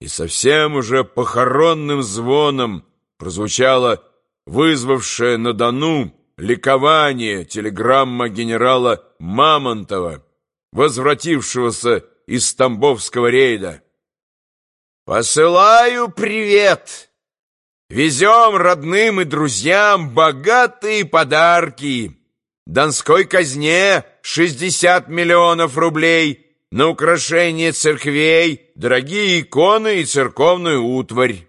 и совсем уже похоронным звоном прозвучала вызвавшая на Дону ликование телеграмма генерала Мамонтова, возвратившегося из Тамбовского рейда. «Посылаю привет! Везем родным и друзьям богатые подарки! Донской казне 60 миллионов рублей!» На украшение церквей, дорогие иконы и церковную утварь.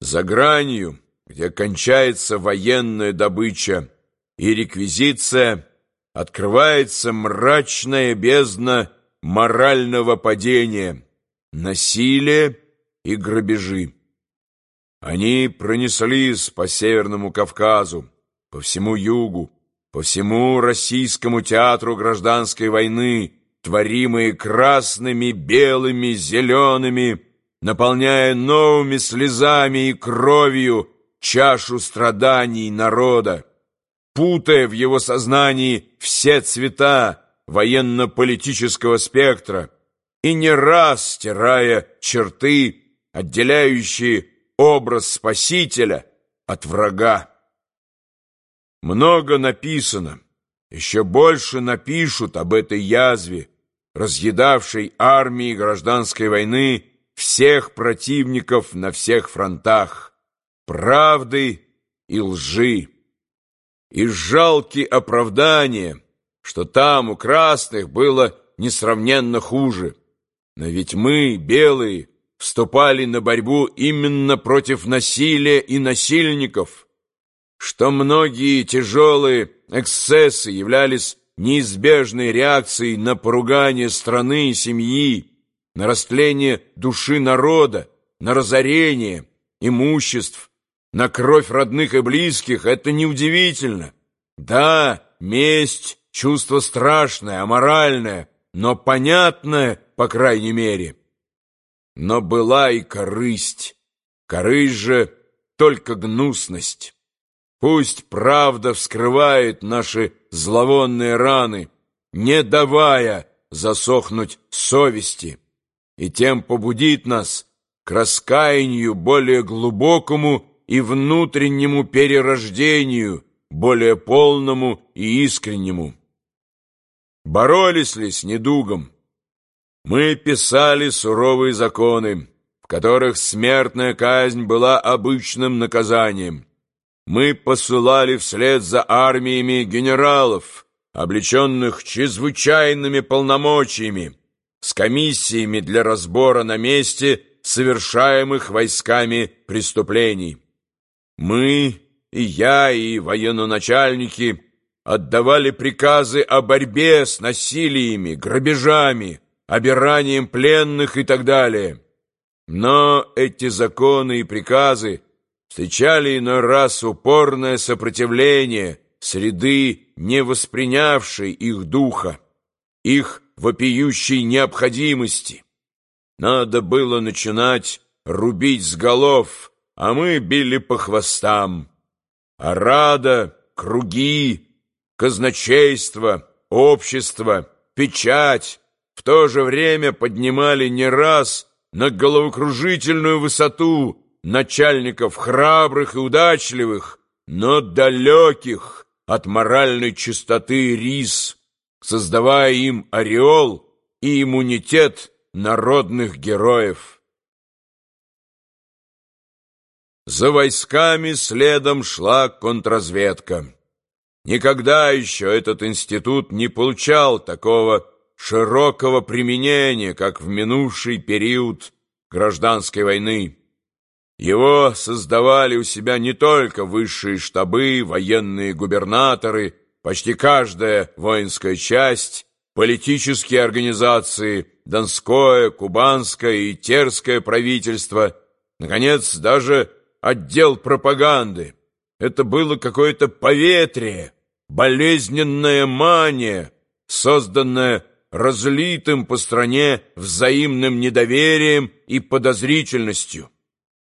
За гранью, где кончается военная добыча и реквизиция, открывается мрачная бездна морального падения, насилия и грабежи. Они пронеслись по Северному Кавказу, по всему югу, по всему российскому театру гражданской войны, творимые красными, белыми, зелеными, наполняя новыми слезами и кровью чашу страданий народа, путая в его сознании все цвета военно-политического спектра и не раз стирая черты, отделяющие образ спасителя от врага. Много написано, еще больше напишут об этой язве, разъедавшей армии гражданской войны всех противников на всех фронтах, правды и лжи. И жалки оправдания, что там у красных было несравненно хуже. Но ведь мы, белые, вступали на борьбу именно против насилия и насильников – что многие тяжелые эксцессы являлись неизбежной реакцией на поругание страны и семьи, на растление души народа, на разорение имуществ, на кровь родных и близких, это неудивительно. Да, месть — чувство страшное, аморальное, но понятное, по крайней мере. Но была и корысть. Корысть же — только гнусность. Пусть правда вскрывает наши зловонные раны, не давая засохнуть совести, и тем побудит нас к раскаянию более глубокому и внутреннему перерождению, более полному и искреннему. Боролись ли с недугом? Мы писали суровые законы, в которых смертная казнь была обычным наказанием мы посылали вслед за армиями генералов, облеченных чрезвычайными полномочиями, с комиссиями для разбора на месте совершаемых войсками преступлений. Мы, и я, и военноначальники отдавали приказы о борьбе с насилиями, грабежами, обиранием пленных и так далее. Но эти законы и приказы встречали иной раз упорное сопротивление среды, не воспринявшей их духа, их вопиющей необходимости. Надо было начинать рубить с голов, а мы били по хвостам. А рада, круги, казначейство, общество, печать в то же время поднимали не раз на головокружительную высоту начальников храбрых и удачливых, но далеких от моральной чистоты рис, создавая им ореол и иммунитет народных героев. За войсками следом шла контрразведка. Никогда еще этот институт не получал такого широкого применения, как в минувший период гражданской войны. Его создавали у себя не только высшие штабы, военные губернаторы, почти каждая воинская часть, политические организации, Донское, Кубанское и Терское правительство, наконец, даже отдел пропаганды. Это было какое-то поветрие, болезненная мания, созданная разлитым по стране взаимным недоверием и подозрительностью.